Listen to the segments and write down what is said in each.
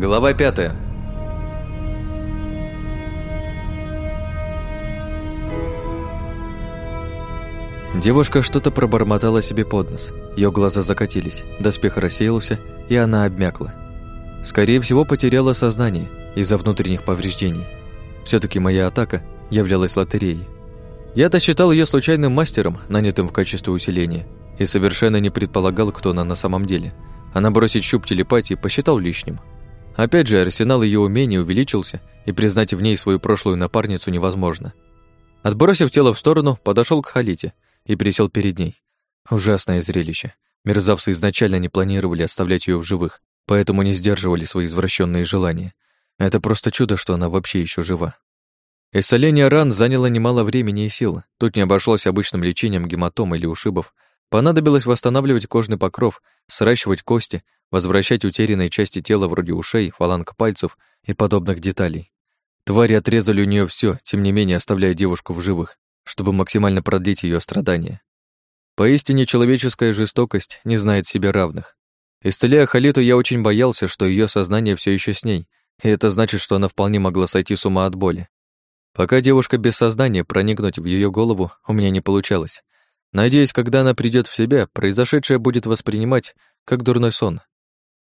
Глава пятая. Девушка что-то пробормотала себе под нос. Ее глаза закатились, доспех рассеялся, и она обмякла. Скорее всего, потеряла сознание из-за внутренних повреждений. все таки моя атака являлась лотереей. Я-то считал ее случайным мастером, нанятым в качестве усиления, и совершенно не предполагал, кто она на самом деле. Она бросить щуп телепатии посчитал лишним. Опять же, арсенал ее умений увеличился, и признать в ней свою прошлую напарницу невозможно. Отбросив тело в сторону, подошел к Халите и присел перед ней. Ужасное зрелище. Мерзавцы изначально не планировали оставлять ее в живых, поэтому не сдерживали свои извращенные желания. Это просто чудо, что она вообще еще жива. Исцеление ран заняло немало времени и сил. Тут не обошлось обычным лечением гематом или ушибов. Понадобилось восстанавливать кожный покров, сращивать кости, возвращать утерянные части тела вроде ушей, фаланг пальцев и подобных деталей. Твари отрезали у нее все, тем не менее оставляя девушку в живых, чтобы максимально продлить ее страдания. Поистине человеческая жестокость не знает себе равных. Исцеляя Халиту, я очень боялся, что ее сознание все еще с ней, и это значит, что она вполне могла сойти с ума от боли. Пока девушка без сознания, проникнуть в ее голову у меня не получалось. Надеюсь, когда она придет в себя, произошедшее будет воспринимать как дурной сон.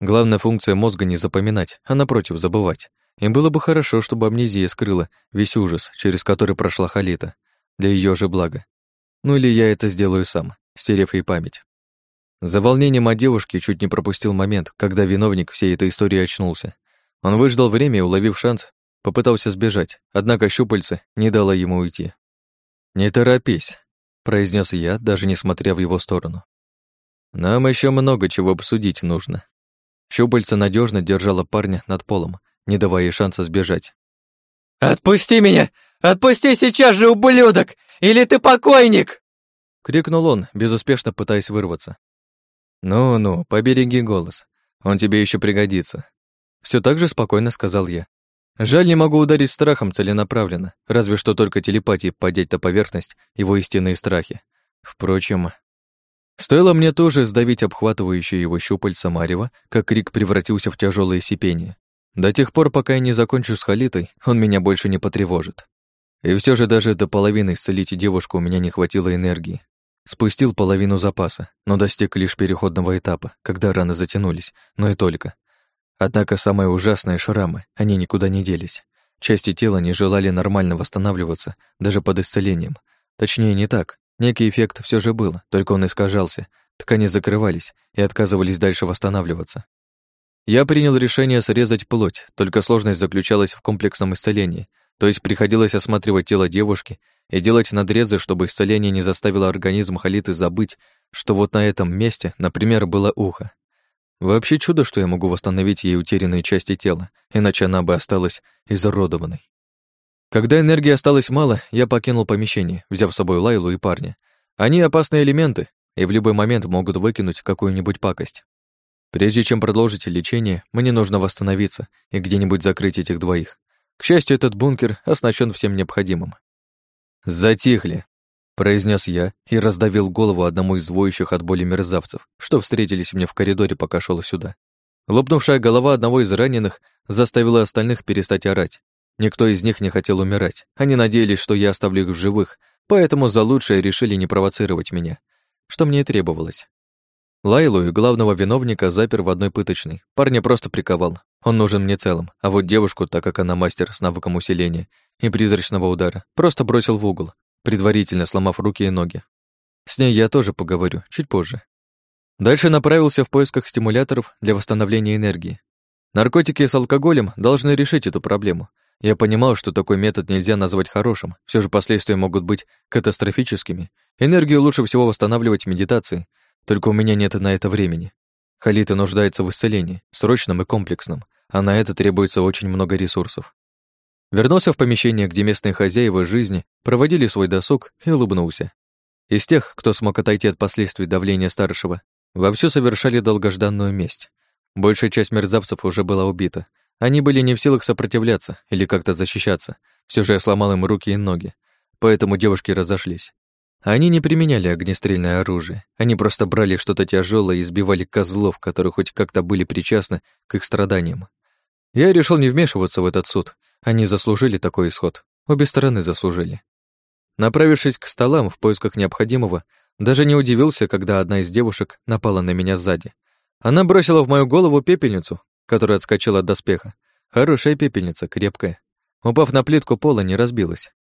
Главная функция мозга не запоминать, а напротив забывать. И было бы хорошо, чтобы амнезия скрыла весь ужас, через который прошла Халита, для ее же блага. Ну или я это сделаю сам, стерев ей память. За волнением от девушки чуть не пропустил момент, когда виновник всей этой истории очнулся. Он выждал время и, уловив шанс, попытался сбежать, однако щупальце не дало ему уйти. «Не торопись», — произнес я, даже не смотря в его сторону. «Нам еще много чего обсудить нужно». Щупальце надежно держало парня над полом, не давая ей шанса сбежать. «Отпусти меня! Отпусти сейчас же, ублюдок! Или ты покойник!» Крикнул он, безуспешно пытаясь вырваться. «Ну-ну, побереги голос. Он тебе еще пригодится». Все так же спокойно сказал я. Жаль, не могу ударить страхом целенаправленно, разве что только телепатией подеть на поверхность его истинные страхи. Впрочем, Стоило мне тоже сдавить обхватывающее его щупальца Марева, как крик превратился в тяжелое сипение. До тех пор, пока я не закончу с Халитой, он меня больше не потревожит. И все же даже до половины исцелить девушку у меня не хватило энергии. Спустил половину запаса, но достиг лишь переходного этапа, когда раны затянулись, но и только. Однако самое ужасное — шрамы, они никуда не делись. Части тела не желали нормально восстанавливаться, даже под исцелением. Точнее, не так. Некий эффект все же был, только он искажался. Ткани закрывались и отказывались дальше восстанавливаться. Я принял решение срезать плоть, только сложность заключалась в комплексном исцелении, то есть приходилось осматривать тело девушки и делать надрезы, чтобы исцеление не заставило организм Халиты забыть, что вот на этом месте, например, было ухо. Вообще чудо, что я могу восстановить ей утерянные части тела, иначе она бы осталась изуродованной. Когда энергии осталось мало, я покинул помещение, взяв с собой Лайлу и парня. Они опасные элементы и в любой момент могут выкинуть какую-нибудь пакость. Прежде чем продолжить лечение, мне нужно восстановиться и где-нибудь закрыть этих двоих. К счастью, этот бункер оснащен всем необходимым. «Затихли», — произнес я и раздавил голову одному из воющих от боли мерзавцев, что встретились мне в коридоре, пока шел сюда. Лопнувшая голова одного из раненых заставила остальных перестать орать, Никто из них не хотел умирать. Они надеялись, что я оставлю их в живых, поэтому за лучшее решили не провоцировать меня, что мне и требовалось. Лайлу и главного виновника запер в одной пыточной. Парня просто приковал. Он нужен мне целым. А вот девушку, так как она мастер с навыком усиления и призрачного удара, просто бросил в угол, предварительно сломав руки и ноги. С ней я тоже поговорю, чуть позже. Дальше направился в поисках стимуляторов для восстановления энергии. Наркотики с алкоголем должны решить эту проблему, я понимал, что такой метод нельзя назвать хорошим, все же последствия могут быть катастрофическими. Энергию лучше всего восстанавливать медитацией, только у меня нет на это времени. Халита нуждается в исцелении, срочном и комплексном, а на это требуется очень много ресурсов. Вернулся в помещение, где местные хозяева жизни проводили свой досуг и улыбнулся. Из тех, кто смог отойти от последствий давления старшего, вовсю совершали долгожданную месть. Большая часть мерзавцев уже была убита, они были не в силах сопротивляться или как-то защищаться. Все же я сломал им руки и ноги. Поэтому девушки разошлись. Они не применяли огнестрельное оружие. Они просто брали что-то тяжелое и избивали козлов, которые хоть как-то были причастны к их страданиям. Я решил не вмешиваться в этот суд. Они заслужили такой исход. Обе стороны заслужили. Направившись к столам в поисках необходимого, даже не удивился, когда одна из девушек напала на меня сзади. Она бросила в мою голову пепельницу, которая отскочила от доспеха. Хорошая пепельница, крепкая. Упав на плитку пола, не разбилась.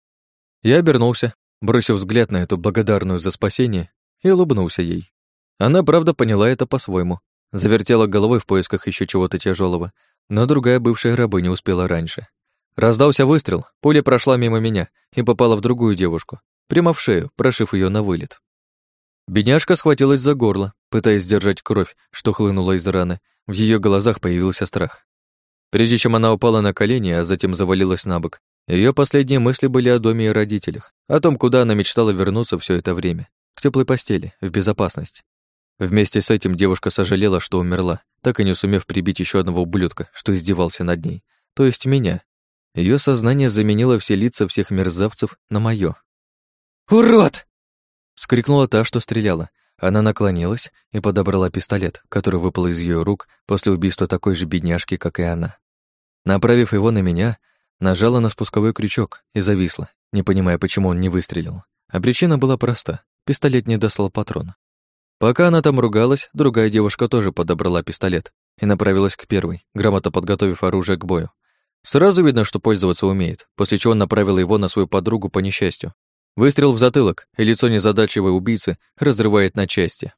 Я обернулся, бросив взгляд на эту благодарную за спасение, и улыбнулся ей. Она, правда, поняла это по-своему. Завертела головой в поисках еще чего-то тяжелого, но другая бывшая раба не успела раньше. Раздался выстрел, пуля прошла мимо меня и попала в другую девушку, прямо в шею, прошив ее на вылет. Бедняжка схватилась за горло, пытаясь сдержать кровь, что хлынула из раны. В ее глазах появился страх. Прежде чем она упала на колени, а затем завалилась на бок, ее последние мысли были о доме и родителях, о том, куда она мечтала вернуться все это время, к теплой постели, в безопасность. Вместе с этим девушка сожалела, что умерла, так и не сумев прибить еще одного ублюдка, что издевался над ней, то есть меня. Ее сознание заменило все лица всех мерзавцев на мое. «Урод!» — вскрикнула та, что стреляла. Она наклонилась и подобрала пистолет, который выпал из ее рук после убийства такой же бедняжки, как и она. Направив его на меня, нажала на спусковой крючок и зависла, не понимая, почему он не выстрелил. А причина была проста. Пистолет не достал патрона. Пока она там ругалась, другая девушка тоже подобрала пистолет и направилась к первой, грамотно подготовив оружие к бою. Сразу видно, что пользоваться умеет, после чего направила его на свою подругу по несчастью. Выстрел в затылок, и лицо незадачливой убийцы разрывает на части.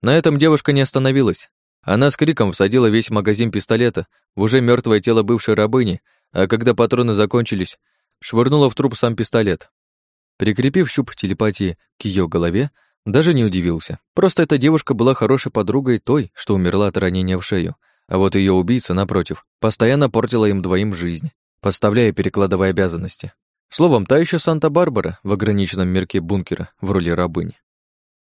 На этом девушка не остановилась. Она с криком всадила весь магазин пистолета в уже мертвое тело бывшей рабыни, а когда патроны закончились, швырнула в труп сам пистолет. Прикрепив щуп телепатии к ее голове, даже не удивился. Просто эта девушка была хорошей подругой той, что умерла от ранения в шею, а вот ее убийца, напротив, постоянно портила им двоим жизнь, подставляя перекладывая обязанности. Словом, та еще Санта-Барбара в ограниченном мирке бункера в роли рабыни.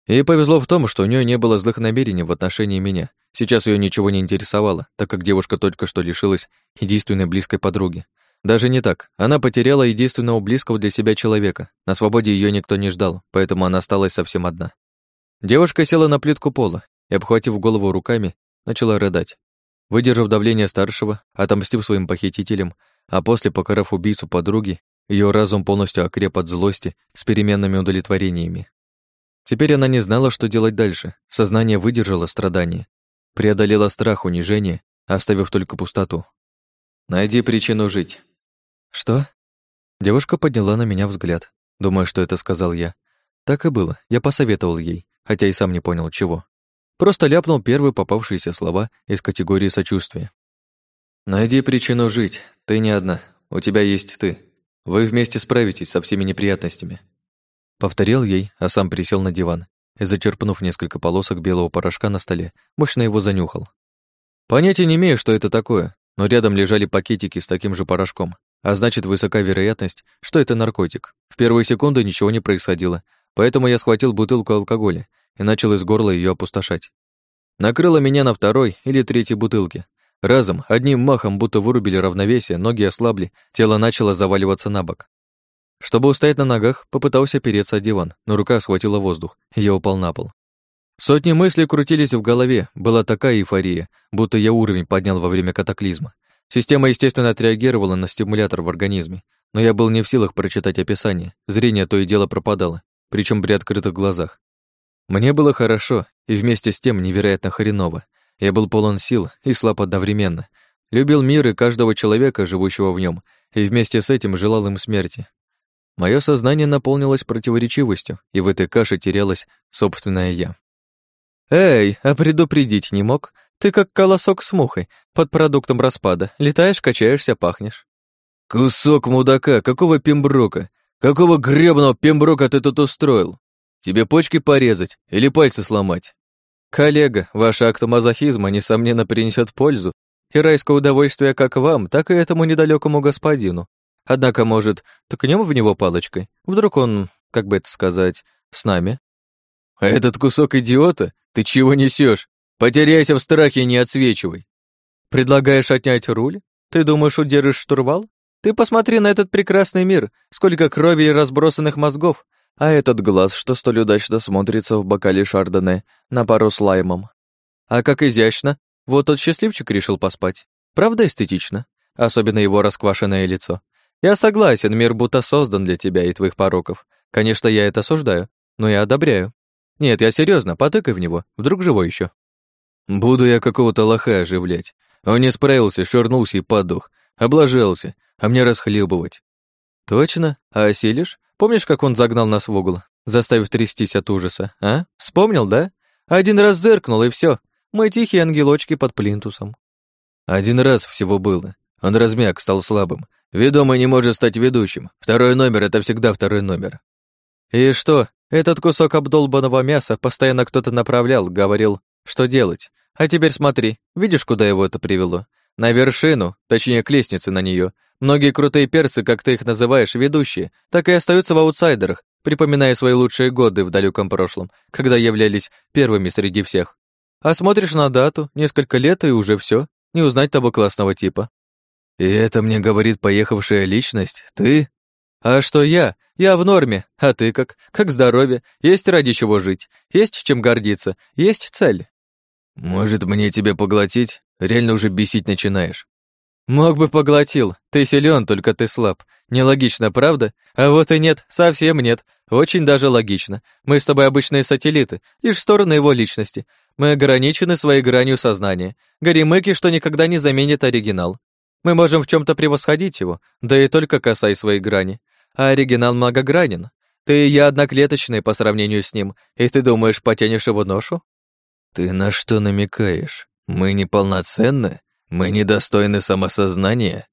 Ей повезло в том, что у нее не было злых намерений в отношении меня. Сейчас ее ничего не интересовало, так как девушка только что лишилась единственной близкой подруги. Даже не так. Она потеряла единственного близкого для себя человека. На свободе ее никто не ждал, поэтому она осталась совсем одна. Девушка села на плитку пола и, обхватив голову руками, начала рыдать. Выдержав давление старшего, отомстив своим похитителям, а после покарав убийцу подруги, ее разум полностью окреп от злости с переменными удовлетворениями. Теперь она не знала, что делать дальше. Сознание выдержало страдания, преодолело страх, унижение, оставив только пустоту. «Найди причину жить». «Что?» Девушка подняла на меня взгляд, думая, что это сказал я. Так и было, я посоветовал ей, хотя и сам не понял, чего. Просто ляпнул первые попавшиеся слова из категории сочувствия. «Найди причину жить, ты не одна, у тебя есть ты. Вы вместе справитесь со всеми неприятностями». Повторил ей, а сам присел на диван и, зачерпнув несколько полосок белого порошка на столе, мощно его занюхал. Понятия не имею, что это такое, но рядом лежали пакетики с таким же порошком, а значит, высока вероятность, что это наркотик. В первые секунды ничего не происходило, поэтому я схватил бутылку алкоголя и начал из горла ее опустошать. Накрыло меня на второй или третьей бутылке. Разом, одним махом, будто вырубили равновесие, ноги ослабли, тело начало заваливаться на бок. Чтобы устоять на ногах, попытался опереться о диван, но рука схватила воздух, и я упал на пол. Сотни мыслей крутились в голове, была такая эйфория, будто я уровень поднял во время катаклизма. Система, естественно, отреагировала на стимулятор в организме, но я был не в силах прочитать описание, зрение то и дело пропадало, причем при открытых глазах. Мне было хорошо, и вместе с тем невероятно хреново. Я был полон сил и слаб одновременно. Любил мир и каждого человека, живущего в нем, и вместе с этим желал им смерти. Мое сознание наполнилось противоречивостью, и в этой каше терялось собственное «я». «Эй, а предупредить не мог? Ты как колосок с мухой, под продуктом распада. Летаешь, качаешься, пахнешь». «Кусок мудака, какого пемброка? Какого гребного пемброка ты тут устроил? Тебе почки порезать или пальцы сломать?» «Коллега, ваш акт мазохизма, несомненно, принесет пользу, и райское удовольствие как вам, так и этому недалекому господину. Однако, может, ткнем в него палочкой? Вдруг он, как бы это сказать, с нами? А этот кусок идиота? Ты чего несешь? Потеряйся в страхе и не отсвечивай. Предлагаешь отнять руль? Ты думаешь, удержишь штурвал? Ты посмотри на этот прекрасный мир, сколько крови и разбросанных мозгов, а этот глаз, что столь удачно смотрится в бокале шардоне на пару с лаймом. А как изящно, вот тот счастливчик решил поспать. Правда эстетично? особенно его расквашенное лицо. Я согласен, мир будто создан для тебя и твоих пороков. Конечно, я это осуждаю, но я одобряю. Нет, я серьезно, потыкай в него, вдруг живой еще. Буду я какого-то лоха оживлять. Он не справился, швырнулся и подох. Облажался, а мне расхлебывать. Точно? А осилишь? Помнишь, как он загнал нас в угол, заставив трястись от ужаса, а? Вспомнил, да? Один раз зыркнул, и все. Мы тихие ангелочки под плинтусом. Один раз всего было. Он размяк, стал слабым. Ведомый не может стать ведущим. Второй номер — это всегда второй номер. И что, этот кусок обдолбанного мяса постоянно кто-то направлял, говорил, что делать. А теперь смотри, видишь, куда его это привело? На вершину, точнее, к лестнице на нее. Многие крутые перцы, как ты их называешь, ведущие, так и остаются в аутсайдерах, припоминая свои лучшие годы в далеком прошлом, когда являлись первыми среди всех. А смотришь на дату, несколько лет, и уже все, не узнать того классного типа. И это мне говорит поехавшая личность? Ты? А что я? Я в норме. А ты как? Как здоровье? Есть ради чего жить? Есть чем гордиться? Есть цель? Может, мне тебя поглотить? Реально уже бесить начинаешь. Мог бы поглотил. Ты силен, только ты слаб. Нелогично, правда? А вот и нет, совсем нет. Очень даже логично. Мы с тобой обычные сателлиты, лишь стороны его личности. Мы ограничены своей гранью сознания. Горемыки, что никогда не заменит оригинал. Мы можем в чем то превосходить его, да и только касаясь своей грани. А оригинал многогранен. Ты и я одноклеточные по сравнению с ним, и ты думаешь, потянешь его ношу? Ты на что намекаешь? Мы неполноценны? Мы недостойны самосознания?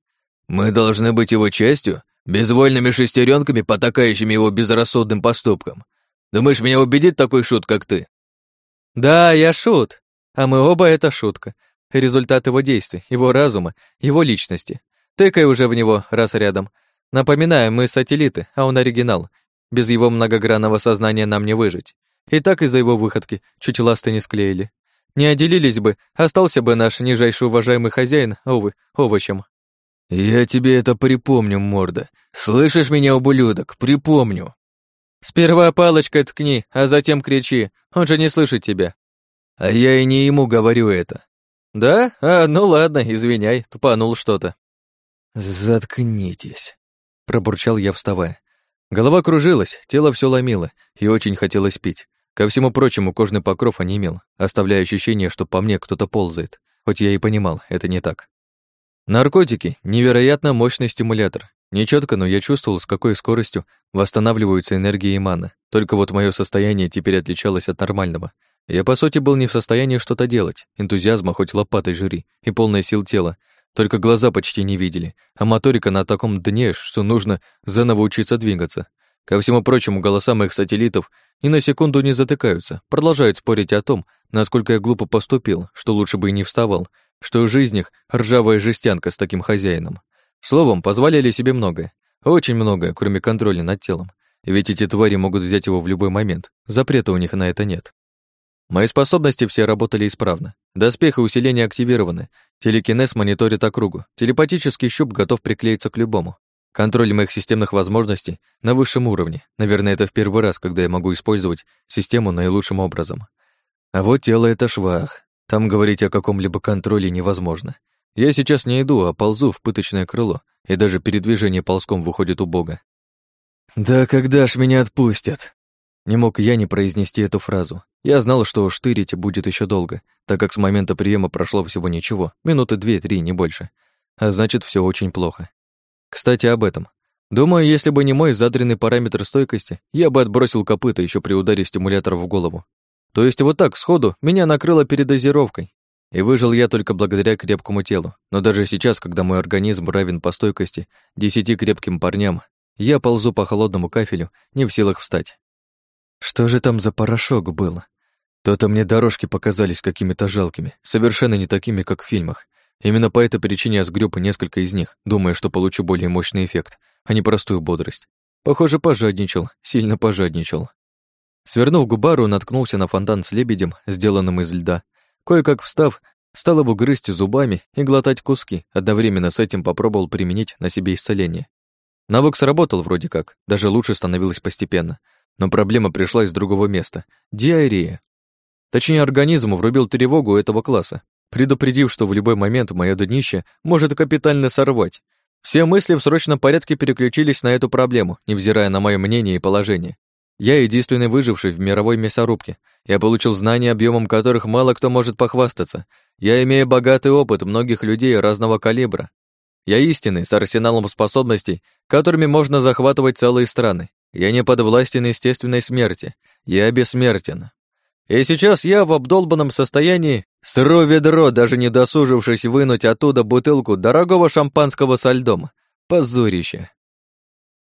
Мы должны быть его частью, безвольными шестеренками, потакающими его безрассудным поступкам. Думаешь, меня убедит такой шут, как ты? Да, я шут. А мы оба это шутка. Результат его действий, его разума, его личности. Тыкай уже в него, раз рядом. Напоминаю, мы сателлиты, а он оригинал. Без его многогранного сознания нам не выжить. И так из-за его выходки чуть ласты не склеили. Не отделились бы, остался бы наш нижайший уважаемый хозяин, увы, овощем. «Я тебе это припомню, морда. Слышишь меня, ублюдок? Припомню». «Сперва палочкой ткни, а затем кричи. Он же не слышит тебя». «А я и не ему говорю это». «Да? А, ну ладно, извиняй, тупанул что-то». «Заткнитесь», — пробурчал я, вставая. Голова кружилась, тело все ломило, и очень хотелось пить. Ко всему прочему, кожный покров онемел, оставляя ощущение, что по мне кто-то ползает, хоть я и понимал, это не так. Наркотики — невероятно мощный стимулятор. Нечетко, но я чувствовал, с какой скоростью восстанавливаются энергии мана. Только вот мое состояние теперь отличалось от нормального. Я, по сути, был не в состоянии что-то делать, энтузиазма хоть лопатой жри и полная сил тела, только глаза почти не видели, а моторика на таком дне, что нужно заново учиться двигаться. Ко всему прочему, голоса моих сателлитов ни на секунду не затыкаются, продолжают спорить о том, насколько я глупо поступил, что лучше бы и не вставал, что жизнь их — ржавая жестянка с таким хозяином. Словом, позволяли себе многое. Очень многое, кроме контроля над телом. Ведь эти твари могут взять его в любой момент. Запрета у них на это нет. Мои способности все работали исправно. Доспех и усиление активированы. Телекинез мониторит округу. Телепатический щуп готов приклеиться к любому. Контроль моих системных возможностей на высшем уровне. Наверное, это в первый раз, когда я могу использовать систему наилучшим образом. А вот тело — это швах. Там говорить о каком-либо контроле невозможно. Я сейчас не иду, а ползу в пыточное крыло, и даже передвижение ползком выходит убого. «Да когда ж меня отпустят?» Не мог я не произнести эту фразу. Я знал, что штырить будет еще долго, так как с момента приема прошло всего ничего, минуты две-три, не больше. А значит, все очень плохо. Кстати, об этом. Думаю, если бы не мой задренный параметр стойкости, я бы отбросил копыта еще при ударе стимулятора в голову. То есть вот так, сходу, меня накрыло передозировкой. И выжил я только благодаря крепкому телу. Но даже сейчас, когда мой организм равен по стойкости десяти крепким парням, я ползу по холодному кафелю, не в силах встать. Что же там за порошок был? То-то мне дорожки показались какими-то жалкими, совершенно не такими, как в фильмах. Именно по этой причине я сгреб несколько из них, думая, что получу более мощный эффект, а не простую бодрость. Похоже, пожадничал, сильно пожадничал. Свернув к бару, наткнулся на фонтан с лебедем, сделанным из льда. Кое-как встав, стал его грызть зубами и глотать куски, одновременно с этим попробовал применить на себе исцеление. Навык сработал вроде как, даже лучше становилось постепенно, но проблема пришла из другого места — диарея. Точнее, организм врубил тревогу этого класса. предупредив, что в любой момент мое днище может капитально сорвать. Все мысли в срочном порядке переключились на эту проблему, невзирая на мое мнение и положение. Я единственный выживший в мировой мясорубке. Я получил знания, объемом которых мало кто может похвастаться. Я имею богатый опыт многих людей разного калибра. Я истинный, с арсеналом способностей, которыми можно захватывать целые страны. Я не подвластен естественной смерти. Я бессмертен. И сейчас я в обдолбанном состоянии сру ведро, даже не досужившись вынуть оттуда бутылку дорогого шампанского со льдом. Позорище.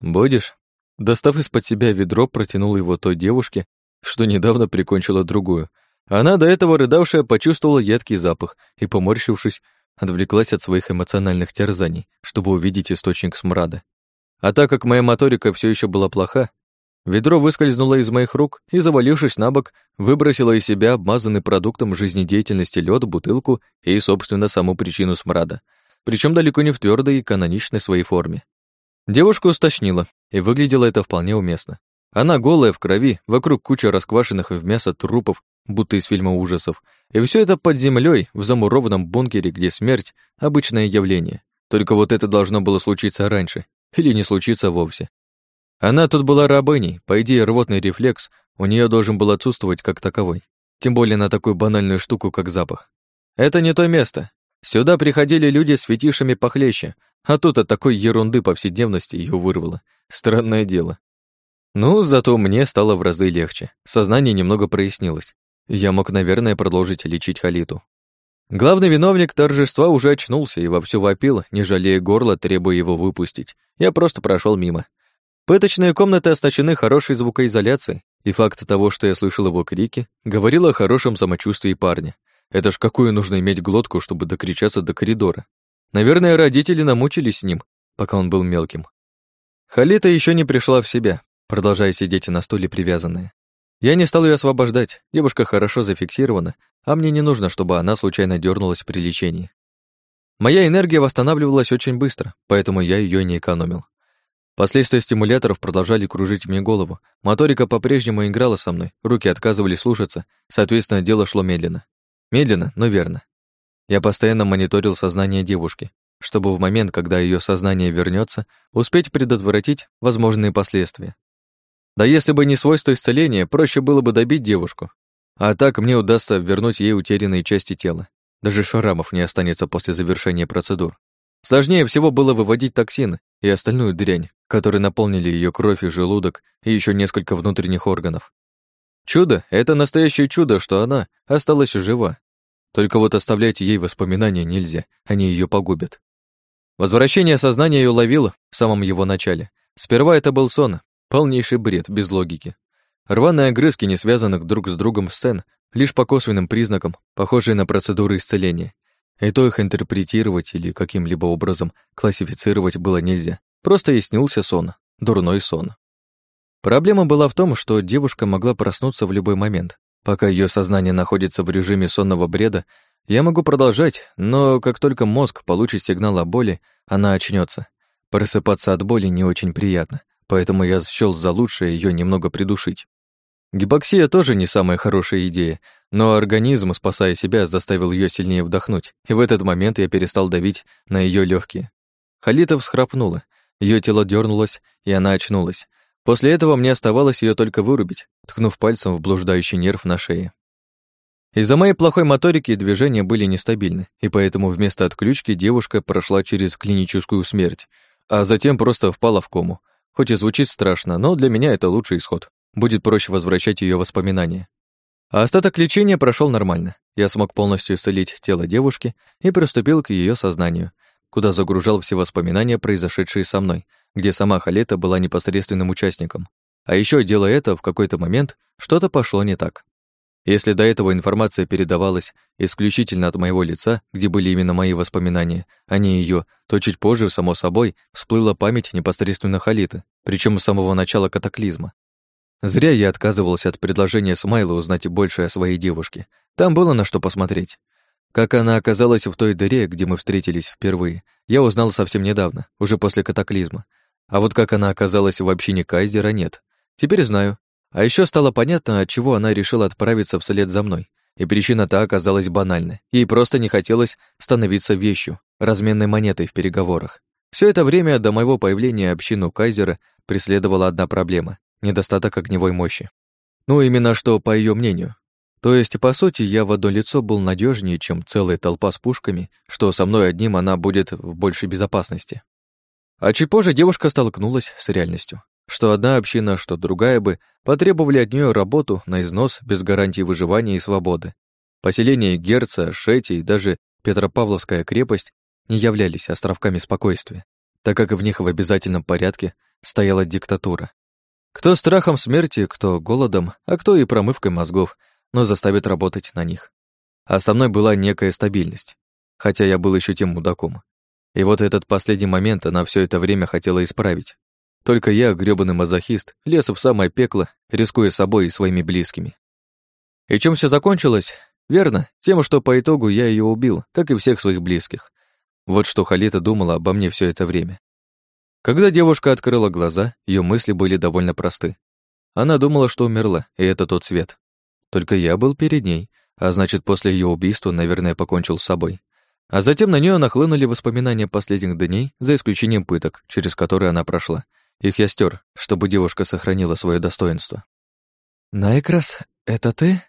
«Будешь?» Достав из-под себя ведро, протянул его той девушке, что недавно прикончила другую. Она, до этого рыдавшая, почувствовала едкий запах и, поморщившись, отвлеклась от своих эмоциональных терзаний, чтобы увидеть источник смрада. А так как моя моторика все еще была плоха, ведро выскользнуло из моих рук и, завалившись на бок, выбросило из себя обмазанный продуктом жизнедеятельности лед, бутылку и, собственно, саму причину смрада, причем далеко не в твердой и каноничной своей форме. Девушку усточнило, и выглядело это вполне уместно. Она голая, в крови, вокруг куча расквашенных в мясо трупов, будто из фильма ужасов, и все это под землей в замурованном бункере, где смерть — обычное явление. Только вот это должно было случиться раньше, или не случиться вовсе. Она тут была рабыней, по идее, рвотный рефлекс у нее должен был отсутствовать как таковой, тем более на такую банальную штуку, как запах. Это не то место. Сюда приходили люди с фетишами похлеще, а тут от такой ерунды повседневности ее вырвало. Странное дело. Ну, зато мне стало в разы легче. Сознание немного прояснилось. Я мог, наверное, продолжить лечить Халиту. Главный виновник торжества уже очнулся и вовсю вопил, не жалея горла, требуя его выпустить. Я просто прошел мимо. Пыточные комнаты оснащены хорошей звукоизоляцией, и факт того, что я слышал его крики, говорил о хорошем самочувствии парня. Это ж какую нужно иметь глотку, чтобы докричаться до коридора. Наверное, родители намучились с ним, пока он был мелким. Халита еще не пришла в себя, продолжая сидеть на стуле привязанная. Я не стал ее освобождать, девушка хорошо зафиксирована, а мне не нужно, чтобы она случайно дернулась при лечении. Моя энергия восстанавливалась очень быстро, поэтому я ее не экономил. Последствия стимуляторов продолжали кружить мне голову. Моторика по-прежнему играла со мной, руки отказывались слушаться, соответственно, дело шло медленно. Медленно, но верно. Я постоянно мониторил сознание девушки, чтобы в момент, когда ее сознание вернется, успеть предотвратить возможные последствия. Да если бы не свойство исцеления, проще было бы добить девушку. А так мне удастся вернуть ей утерянные части тела. Даже шрамов не останется после завершения процедур. Сложнее всего было выводить токсины и остальную дрянь, которые наполнили ее кровь и желудок и еще несколько внутренних органов. Чудо — это настоящее чудо, что она осталась жива. Только вот оставлять ей воспоминания нельзя, они ее погубят. Возвращение сознания ее ловило в самом его начале. Сперва это был сон, Полнейший бред, без логики. Рваные огрызки не связанных друг с другом сцен, лишь по косвенным признакам, похожие на процедуры исцеления. И то их интерпретировать или каким-либо образом классифицировать было нельзя. Просто и снился сон, дурной сон. Проблема была в том, что девушка могла проснуться в любой момент. Пока ее сознание находится в режиме сонного бреда, я могу продолжать, но как только мозг получит сигнал о боли, она очнется. Просыпаться от боли не очень приятно поэтому я счёл за лучшее ее немного придушить. Гипоксия тоже не самая хорошая идея, но организм, спасая себя, заставил ее сильнее вдохнуть, и в этот момент я перестал давить на ее легкие. Халита всхрапнула, ее тело дернулось, и она очнулась. После этого мне оставалось ее только вырубить, ткнув пальцем в блуждающий нерв на шее. Из-за моей плохой моторики движения были нестабильны, и поэтому вместо отключки девушка прошла через клиническую смерть, а затем просто впала в кому, Хоть и звучит страшно, но для меня это лучший исход. Будет проще возвращать ее воспоминания. А остаток лечения прошел нормально. Я смог полностью исцелить тело девушки и приступил к ее сознанию, куда загружал все воспоминания, произошедшие со мной, где сама Халета была непосредственным участником. А еще, делая это, в какой-то момент что-то пошло не так. Если до этого информация передавалась исключительно от моего лица, где были именно мои воспоминания, а не ее, то чуть позже, само собой, всплыла память непосредственно Халиты, причем с самого начала катаклизма. Зря я отказывался от предложения Смайла узнать больше о своей девушке. Там было на что посмотреть. Как она оказалась в той дыре, где мы встретились впервые, я узнал совсем недавно, уже после катаклизма. А вот как она оказалась в общине Кайзера, нет. Теперь знаю, а еще стало понятно, от чего она решила отправиться вслед за мной. и причина та оказалась банальной. Ей просто не хотелось становиться вещью, разменной монетой в переговорах. Все это время до моего появления общину Кайзера преследовала одна проблема — недостаток огневой мощи. Ну, именно что, по ее мнению. То есть, по сути, я в одно лицо был надежнее, чем целая толпа с пушками, что со мной одним она будет в большей безопасности. А чуть позже девушка столкнулась с реальностью, что одна община, что другая бы потребовали от нее работу на износ без гарантии выживания и свободы. Поселение Герца, Шети и даже Петропавловская крепость не являлись островками спокойствия, так как в них в обязательном порядке стояла диктатура. Кто страхом смерти, кто голодом, а кто и промывкой мозгов, но заставит работать на них. А со мной была некая стабильность, хотя я был еще тем мудаком. И вот этот последний момент она все это время хотела исправить. Только я, грёбаный мазохист, лез в самое пекло, рискуя собой и своими близкими. И чем все закончилось? Верно, тем, что по итогу я ее убил, как и всех своих близких. Вот что Халита думала обо мне все это время. Когда девушка открыла глаза, ее мысли были довольно просты. Она думала, что умерла, и это тот свет. Только я был перед ней, а значит, после ее убийства, наверное, покончил с собой. А затем на нее нахлынули воспоминания последних дней, за исключением пыток, через которые она прошла. Их я стер, чтобы девушка сохранила свое достоинство. «Найкрас, это ты?»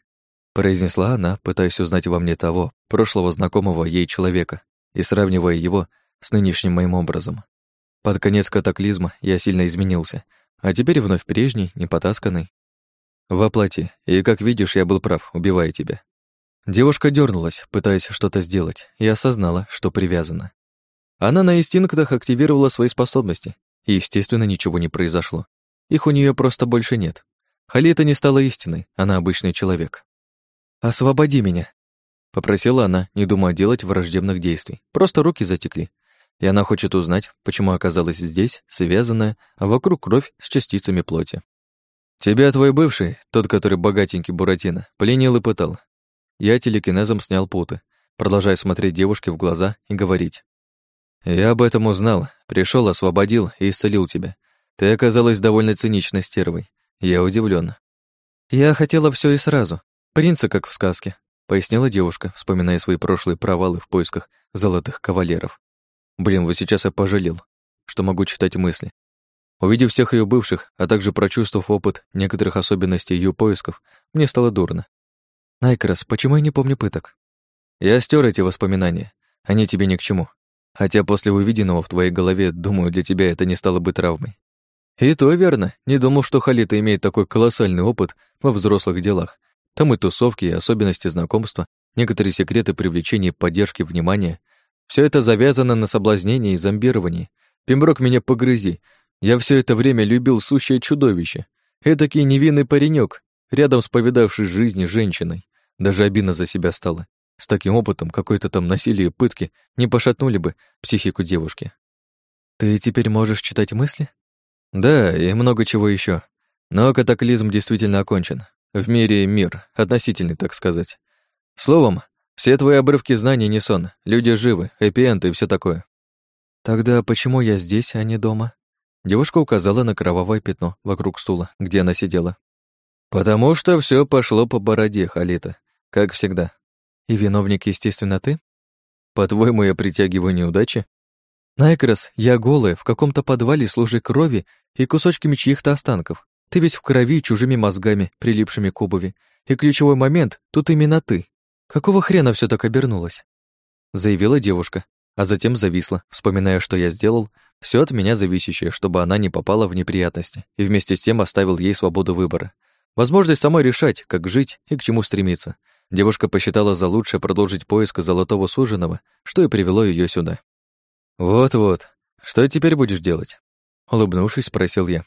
произнесла она, пытаясь узнать во мне того, прошлого знакомого ей человека, и сравнивая его с нынешним моим образом. Под конец катаклизма я сильно изменился, а теперь вновь прежний, непотасканный. Воплоти, и, как видишь, я был прав, убивая тебя. Девушка дернулась, пытаясь что-то сделать, и осознала, что привязана. Она на инстинктах активировала свои способности, и, естественно, ничего не произошло. Их у нее просто больше нет. Халита не стала истиной, она обычный человек. «Освободи меня», — попросила она, не думая делать враждебных действий. Просто руки затекли. И она хочет узнать, почему оказалась здесь, связанная, а вокруг кровь с частицами плоти. «Тебя твой бывший, тот, который богатенький Буратино, пленил и пытал. Я телекинезом снял путы, продолжая смотреть девушке в глаза и говорить. «Я об этом узнал, пришел, освободил и исцелил тебя. Ты оказалась довольно циничной стервой. Я удивлен. «Я хотела все и сразу. Принца, как в сказке», — пояснила девушка, вспоминая свои прошлые провалы в поисках золотых кавалеров. «Блин, вот сейчас я пожалел, что могу читать мысли. Увидев всех ее бывших, а также прочувствовав опыт некоторых особенностей ее поисков, мне стало дурно. Найкрас, почему я не помню пыток? Я стер эти воспоминания. Они тебе ни к чему. Хотя после увиденного в твоей голове, думаю, для тебя это не стало бы травмой. И то верно. Не думал, что Халита имеет такой колоссальный опыт во взрослых делах. Там и тусовки, и особенности знакомства, некоторые секреты привлечения, поддержки, внимания. Все это завязано на соблазнении и зомбировании. Пемброк меня погрызи. Я все это время любил сущее чудовище. Этакий невинный паренек, рядом с повидавшей жизни женщиной. Даже обидно за себя стало. С таким опытом какое-то там насилие и пытки не пошатнули бы психику девушки. Ты теперь можешь читать мысли? Да, и много чего еще. Но катаклизм действительно окончен. В мире мир, относительный, так сказать. Словом, все твои обрывки знаний не сон. Люди живы, эпиенты и все такое. Тогда почему я здесь, а не дома? Девушка указала на кровавое пятно вокруг стула, где она сидела. Потому что все пошло по бороде, Халита, как всегда. И виновник, естественно, ты? По-твоему, я притягиваю неудачи? Найкрас, я голая, в каком-то подвале с лужей крови и кусочками чьих-то останков. Ты весь в крови чужими мозгами, прилипшими к обуви. И ключевой момент тут именно ты. Какого хрена все так обернулось? Заявила девушка, а затем зависла, вспоминая, что я сделал, все от меня зависящее, чтобы она не попала в неприятности, и вместе с тем оставил ей свободу выбора. Возможность самой решать, как жить и к чему стремиться. Девушка посчитала за лучшее продолжить поиск золотого суженого, что и привело ее сюда. «Вот-вот, что теперь будешь делать?» Улыбнувшись, спросил я.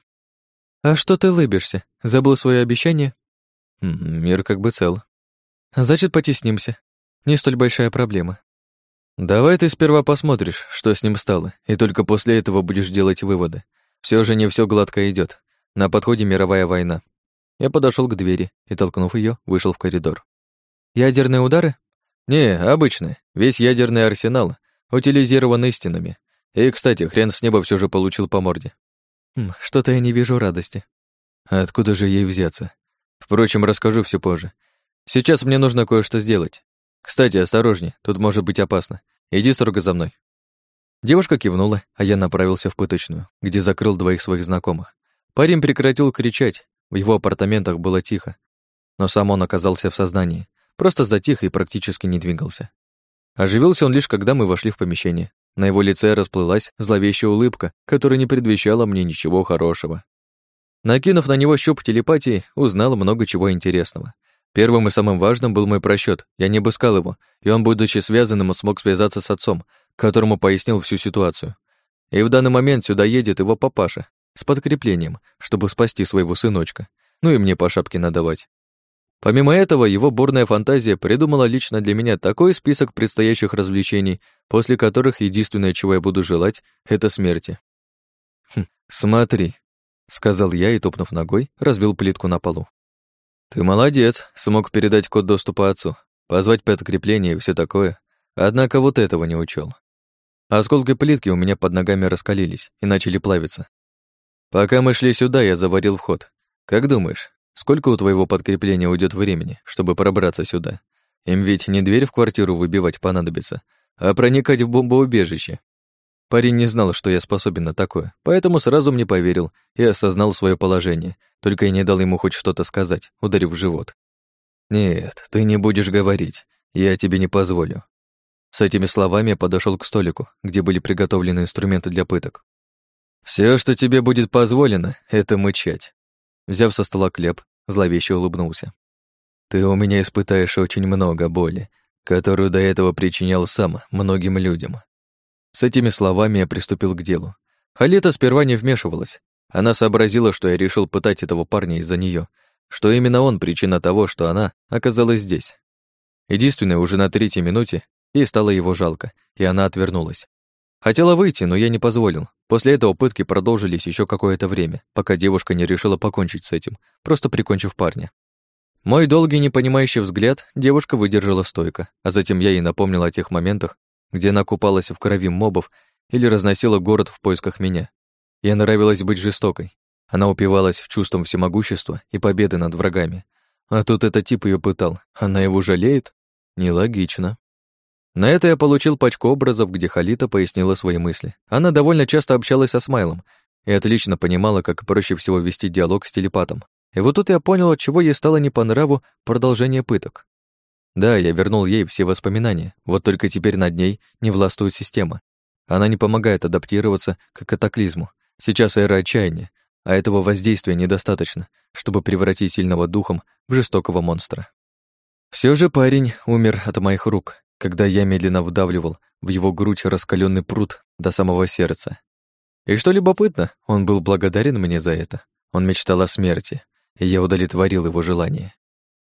«А что ты лыбишься? Забыл свое обещание?» «Мир как бы цел». «Значит, потеснимся. Не столь большая проблема». «Давай ты сперва посмотришь, что с ним стало, и только после этого будешь делать выводы. Все же не все гладко идет. На подходе мировая война». Я подошел к двери и, толкнув ее, вышел в коридор. Ядерные удары? Не, обычные. Весь ядерный арсенал утилизирован истинами. И, кстати, хрен с неба все же получил по морде. Хм, Что-то я не вижу радости. Откуда же ей взяться? Впрочем, расскажу все позже. Сейчас мне нужно кое-что сделать. Кстати, осторожней, тут может быть опасно. Иди строго за мной. Девушка кивнула, а я направился в пыточную, где закрыл двоих своих знакомых. Парень прекратил кричать, в его апартаментах было тихо, но сам он оказался в сознании, просто затих и практически не двигался. Оживился он лишь, когда мы вошли в помещение. На его лице расплылась зловещая улыбка, которая не предвещала мне ничего хорошего. Накинув на него щуп телепатии, узнал много чего интересного. Первым и самым важным был мой просчет. Я не обыскал его, и он, будучи связанным, смог связаться с отцом, которому пояснил всю ситуацию. И в данный момент сюда едет его папаша с подкреплением, чтобы спасти своего сыночка. Ну и мне по шапке надавать. Помимо этого, его бурная фантазия придумала лично для меня такой список предстоящих развлечений, после которых единственное, чего я буду желать, это смерти. «Хм, смотри», — сказал я и, топнув ногой, разбил плитку на полу. «Ты молодец, смог передать код доступа отцу, позвать подкрепление и все такое. Однако вот этого не учел. Осколки плитки у меня под ногами раскалились и начали плавиться. Пока мы шли сюда, я заварил вход. Как думаешь, сколько у твоего подкрепления уйдет времени, чтобы пробраться сюда? Им ведь не дверь в квартиру выбивать понадобится, а проникать в бомбоубежище. Парень не знал, что я способен на такое, поэтому сразу мне поверил и осознал свое положение, только я не дал ему хоть что-то сказать, ударив в живот. «Нет, ты не будешь говорить, я тебе не позволю». С этими словами я подошел к столику, где были приготовлены инструменты для пыток. Все, что тебе будет позволено, это мычать». Взяв со стола хлеб, зловеще улыбнулся. «Ты у меня испытаешь очень много боли, которую до этого причинял сам многим людям. С этими словами я приступил к делу. Халета сперва не вмешивалась. Она сообразила, что я решил пытать этого парня из-за нее, что именно он причина того, что она оказалась здесь. Единственное, уже на третьей минуте ей стало его жалко, и она отвернулась. Хотела выйти, но я не позволил. После этого пытки продолжились еще какое-то время, пока девушка не решила покончить с этим, просто прикончив парня. Мой долгий непонимающий взгляд девушка выдержала стойко, а затем я ей напомнил о тех моментах, где она купалась в крови мобов или разносила город в поисках меня. Ей нравилось быть жестокой. Она упивалась чувством всемогущества и победы над врагами. А тут этот тип ее пытал. Она его жалеет? Нелогично. На это я получил пачку образов, где Халита пояснила свои мысли. Она довольно часто общалась со Смайлом и отлично понимала, как проще всего вести диалог с телепатом. И вот тут я понял, от чего ей стало не по нраву продолжение пыток. Да, я вернул ей все воспоминания, вот только теперь над ней не властвует система. Она не помогает адаптироваться к катаклизму. Сейчас эра отчаяния, а этого воздействия недостаточно, чтобы превратить сильного духом в жестокого монстра. Все же парень умер от моих рук, когда я медленно вдавливал в его грудь раскаленный пруд до самого сердца. И что любопытно, он был благодарен мне за это. Он мечтал о смерти, и я удовлетворил его желание.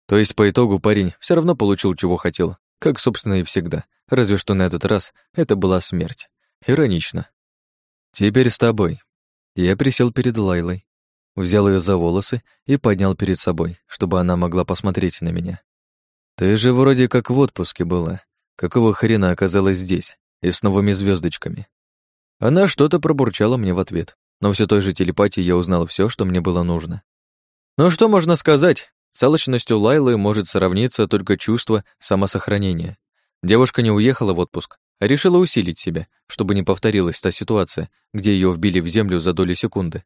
То есть по итогу парень все равно получил, чего хотел, как, собственно, и всегда, разве что на этот раз это была смерть. Иронично. «Теперь с тобой». Я присел перед Лайлой, взял ее за волосы и поднял перед собой, чтобы она могла посмотреть на меня. «Ты же вроде как в отпуске была. Какого хрена оказалась здесь и с новыми звездочками? Она что-то пробурчала мне в ответ, но все той же телепатии я узнал все, что мне было нужно. Ну что можно сказать? С Лайлы может сравниться только чувство самосохранения. Девушка не уехала в отпуск, а решила усилить себя, чтобы не повторилась та ситуация, где ее вбили в землю за доли секунды.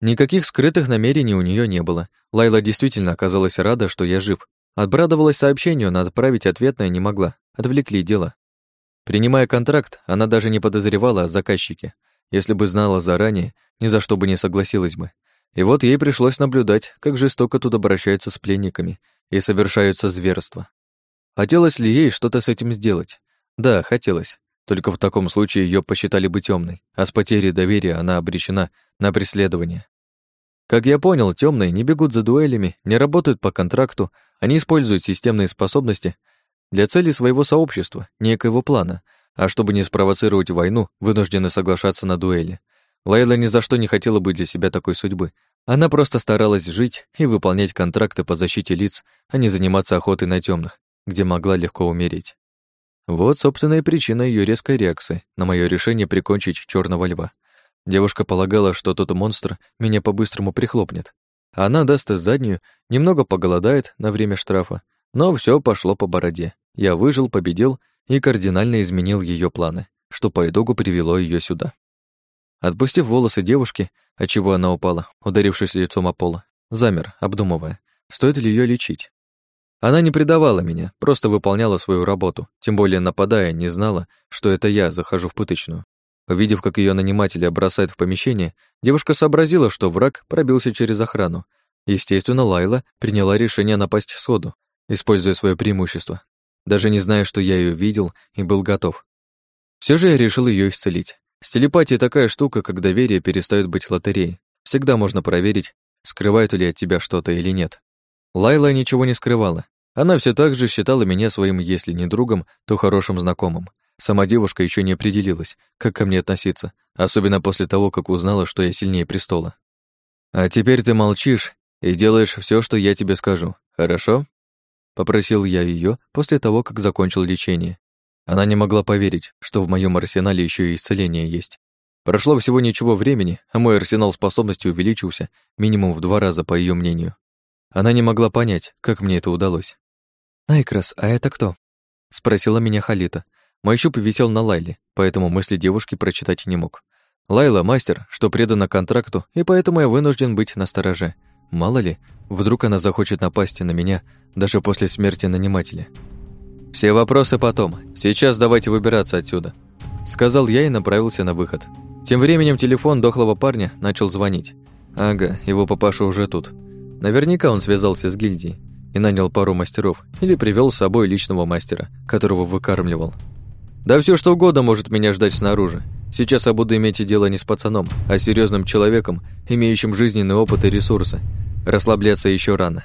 Никаких скрытых намерений у нее не было. Лайла действительно оказалась рада, что я жив. Обрадовалась сообщению, но отправить ответное не могла. Отвлекли дело. Принимая контракт, она даже не подозревала о заказчике. Если бы знала заранее, ни за что бы не согласилась бы. И вот ей пришлось наблюдать, как жестоко тут обращаются с пленниками и совершаются зверства. Хотелось ли ей что-то с этим сделать? Да, хотелось. Только в таком случае ее посчитали бы темной, а с потерей доверия она обречена на преследование. Как я понял, темные не бегут за дуэлями, не работают по контракту, они используют системные способности для цели своего сообщества, некоего плана, а чтобы не спровоцировать войну, вынуждены соглашаться на дуэли. Лайла ни за что не хотела быть для себя такой судьбы. Она просто старалась жить и выполнять контракты по защите лиц, а не заниматься охотой на темных, где могла легко умереть. Вот, собственная причина ее резкой реакции на мое решение прикончить черного льва. Девушка полагала, что тот монстр меня по-быстрому прихлопнет. Она даст заднюю, немного поголодает на время штрафа, Но все пошло по бороде. Я выжил, победил и кардинально изменил ее планы, что по итогу привело ее сюда. Отпустив волосы девушки, отчего она упала, ударившись лицом о пол, замер, обдумывая, стоит ли ее лечить. Она не предавала меня, просто выполняла свою работу, тем более нападая, не знала, что это я захожу в пыточную. Увидев, как ее нанимателя бросает в помещение, девушка сообразила, что враг пробился через охрану. Естественно, Лайла приняла решение напасть сходу, используя свое преимущество, даже не зная, что я ее видел и был готов. Все же я решил ее исцелить. С телепатией такая штука, как доверие перестает быть лотереей. Всегда можно проверить, скрывают ли от тебя что-то или нет. Лайла ничего не скрывала. Она все так же считала меня своим, если не другом, то хорошим знакомым. Сама девушка еще не определилась, как ко мне относиться, особенно после того, как узнала, что я сильнее престола. «А теперь ты молчишь и делаешь все, что я тебе скажу, хорошо?» Попросил я ее после того, как закончил лечение. Она не могла поверить, что в моем арсенале еще и исцеление есть. Прошло всего ничего времени, а мой арсенал способностей увеличился минимум в два раза, по ее мнению. Она не могла понять, как мне это удалось. «Найкрас, а это кто?» — спросила меня Халита. Мой щуп висел на Лайле, поэтому мысли девушки прочитать не мог. Лайла — мастер, что предана контракту, и поэтому я вынужден быть настороже. Мало ли, вдруг она захочет напасть на меня даже после смерти нанимателя. «Все вопросы потом. Сейчас давайте выбираться отсюда», — сказал я и направился на выход. Тем временем телефон дохлого парня начал звонить. Ага, его папаша уже тут. Наверняка он связался с гильдией и нанял пару мастеров или привел с собой личного мастера, которого выкармливал. Да все что угодно может меня ждать снаружи. Сейчас я буду иметь дело не с пацаном, а с серьезным человеком, имеющим жизненный опыт и ресурсы. Расслабляться еще рано.